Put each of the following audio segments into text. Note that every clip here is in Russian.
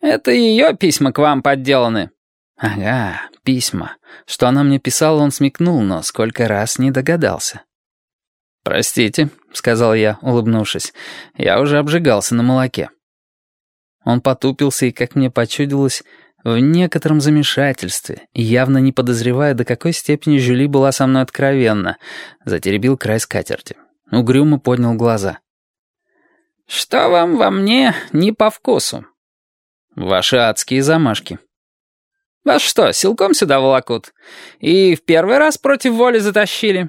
Это ее письма к вам подделаны». «Ага, письма. Что она мне писала, он смекнул, но сколько раз не догадался». «Простите», — сказал я, улыбнувшись, — «я уже обжигался на молоке». Он потупился и, как мне почудилось, в некотором замешательстве, явно не подозревая, до какой степени Жюли была со мной откровенна, затеребил край скатерти. Угрюмо поднял глаза. «Что вам во мне не по вкусу?» «Ваши адские замашки». «Вас что, силком сюда волокут? И в первый раз против воли затащили?»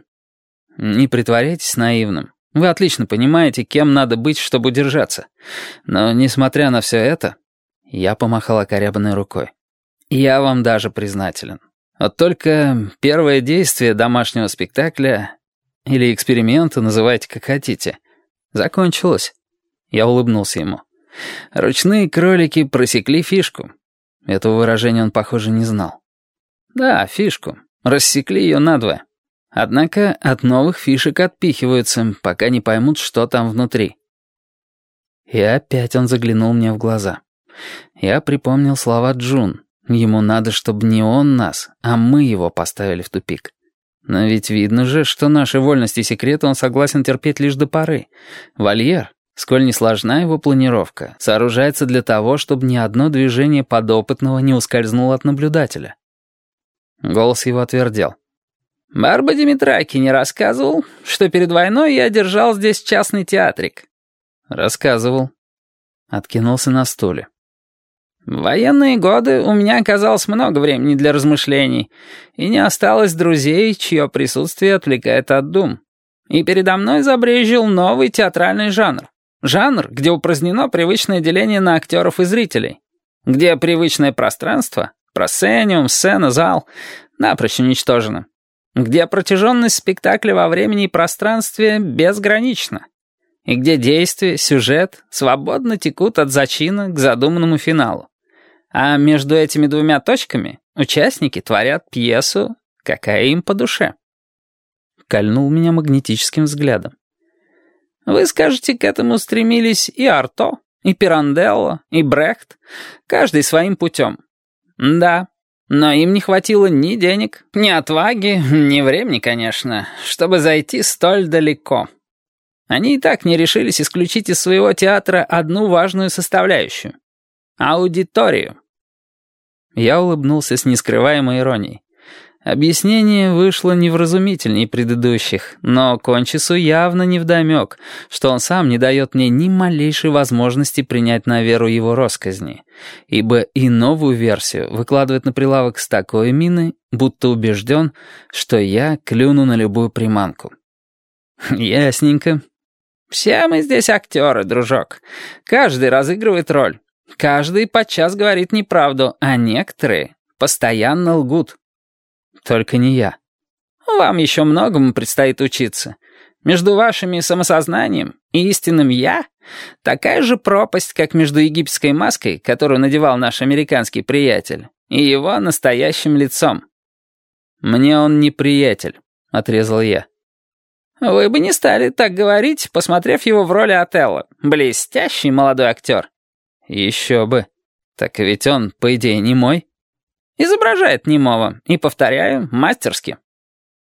«Не притворяйтесь наивным. Вы отлично понимаете, кем надо быть, чтобы удержаться. Но, несмотря на все это...» Я помахал окорябанной рукой. «Я вам даже признателен. Вот только первое действие домашнего спектакля или эксперимента, называйте как хотите, закончилось». Я улыбнулся ему. «Ручные кролики просекли фишку». Этого выражения он, похоже, не знал. «Да, фишку. Рассекли ее надвое. Однако от новых фишек отпихиваются, пока не поймут, что там внутри». И опять он заглянул мне в глаза. Я припомнил слова Джун. Ему надо, чтобы не он нас, а мы его поставили в тупик. Но ведь видно же, что наши вольности и секреты он согласен терпеть лишь до поры. Вольер, сколь не сложна его планировка, сооружается для того, чтобы ни одно движение подопытного не ускользнуло от наблюдателя. Голос его отвердел. «Барба Димитраки не рассказывал, что перед войной я держал здесь частный театрик?» «Рассказывал». Откинулся на стуле. В военные годы у меня оказалось много времени для размышлений, и не осталось друзей, чье присутствие отвлекает от дум. И передо мной забрежил новый театральный жанр. Жанр, где упразднено привычное деление на актеров и зрителей. Где привычное пространство, просцениум, сцена, зал, напрочь уничтожено. Где протяженность спектакля во времени и пространстве безгранична. И где действие, сюжет свободно текут от зачина к задуманному финалу. А между этими двумя точками участники творят пьесу, какая им по душе. Кольнул меня магнетическим взглядом. Вы скажете, к этому стремились и Арто, и Пиранделло, и Брехт, каждый своим путем. Да, но им не хватило ни денег, ни отваги, ни времени, конечно, чтобы зайти столь далеко. Они и так не решились исключить из своего театра одну важную составляющую — аудиторию. Я улыбнулся с нескрываемой иронией. Объяснение вышло невразумительней предыдущих, но Кончису явно невдомек, что он сам не дает мне ни малейшей возможности принять на веру его росказни, ибо и новую версию выкладывает на прилавок с такой миной, будто убежден, что я клюну на любую приманку. Ясненько. Все мы здесь актеры, дружок. Каждый разыгрывает роль. Каждый подчас говорит неправду, а некоторые постоянно лгут. Только не я. Вам еще многому предстоит учиться. Между вашими самосознанием и истинным «я» такая же пропасть, как между египетской маской, которую надевал наш американский приятель, и его настоящим лицом. «Мне он не приятель», — отрезал я. «Вы бы не стали так говорить, посмотрев его в роли Отелло. Блестящий молодой актер». «Еще бы. Так ведь он, по идее, не мой». «Изображает немого. И, повторяю, мастерски».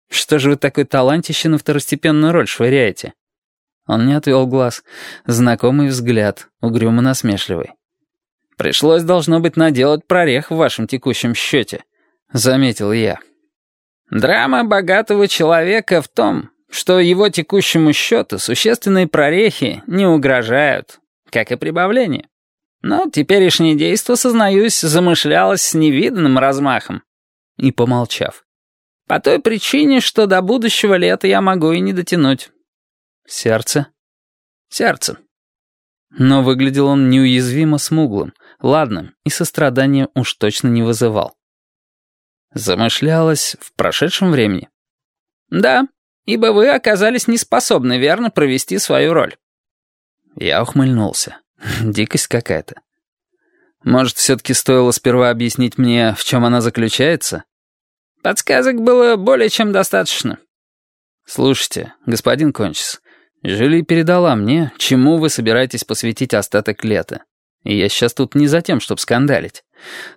«Что же вы такой талантище на второстепенную роль швыряете?» Он не отвел глаз. Знакомый взгляд, угрюмо насмешливый. «Пришлось, должно быть, наделать прорех в вашем текущем счете», — заметил я. «Драма богатого человека в том, что его текущему счету существенные прорехи не угрожают, как и прибавление. Но теперешнее действо, сознаюсь, замышлялось с невиданным размахом. И помолчав. По той причине, что до будущего лета я могу и не дотянуть. Сердце? Сердце. Но выглядел он неуязвимо смуглым, ладным и сострадания уж точно не вызывал. Замышлялось в прошедшем времени? Да, ибо вы оказались неспособны верно провести свою роль. Я ухмыльнулся. Дикость какая-то. Может, все-таки стоило сперва объяснить мне, в чем она заключается? Подсказок было более чем достаточно. Слушайте, господин Кончис, Жюли передала мне, чему вы собираетесь посвятить остаток лета. И я сейчас тут не за тем, чтобы скандалить.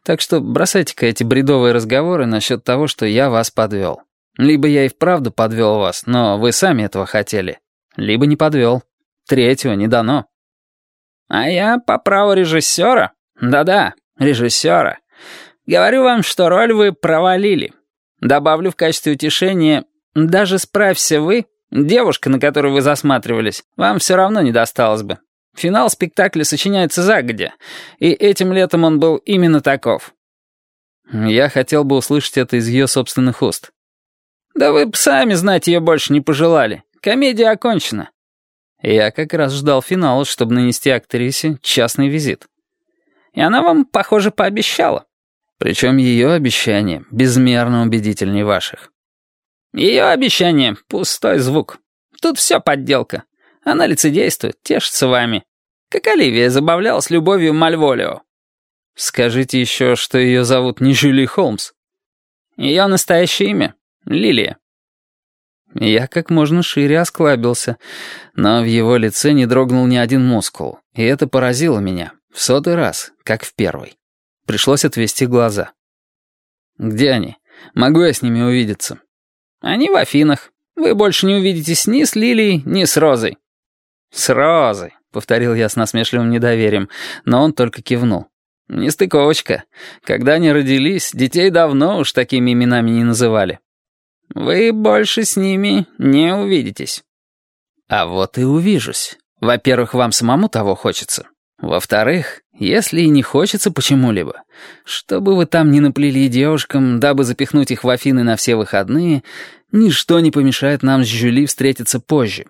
Так что бросайте-ка эти бредовые разговоры насчет того, что я вас подвел. Либо я и вправду подвел вас, но вы сами этого хотели. Либо не подвел. Третьего не дано. А я по праву режиссера? Да-да, режиссера. Говорю вам, что роль вы провалили. Добавлю в качестве утешения, даже справься вы, девушка, на которую вы засматривались, вам все равно не досталось бы. Финал спектакля сочиняется загодя, и этим летом он был именно таков. Я хотел бы услышать это из ее собственных уст. Да вы б сами знать ее больше не пожелали. Комедия окончена. Я как раз ждал финала, чтобы нанести актрисе частный визит. И она вам, похоже, пообещала. Причем ее обещание безмерно убедительнее ваших. Ее обещание — пустой звук. Тут все подделка. Она лицедействует, тешится вами. Как Оливия забавлялась любовью Мальволио. Скажите еще, что ее зовут не Жюли Холмс. Ее настоящее имя — Лилия. Я как можно шире осклабился, но в его лице не дрогнул ни один мускул, и это поразило меня, в сотый раз, как в первый. Пришлось отвести глаза. «Где они? Могу я с ними увидеться?» «Они в Афинах. Вы больше не увидитесь ни с Лилией, ни с Розой». «С Розой», — повторил я с насмешливым недоверием, но он только кивнул. «Нестыковочка. Когда они родились, детей давно уж такими именами не называли». «Вы больше с ними не увидитесь». «А вот и увижусь. Во-первых, вам самому того хочется. Во-вторых, если и не хочется почему-либо, что бы вы там ни наплели девушкам, дабы запихнуть их в Афины на все выходные, ничто не помешает нам с Жюли встретиться позже,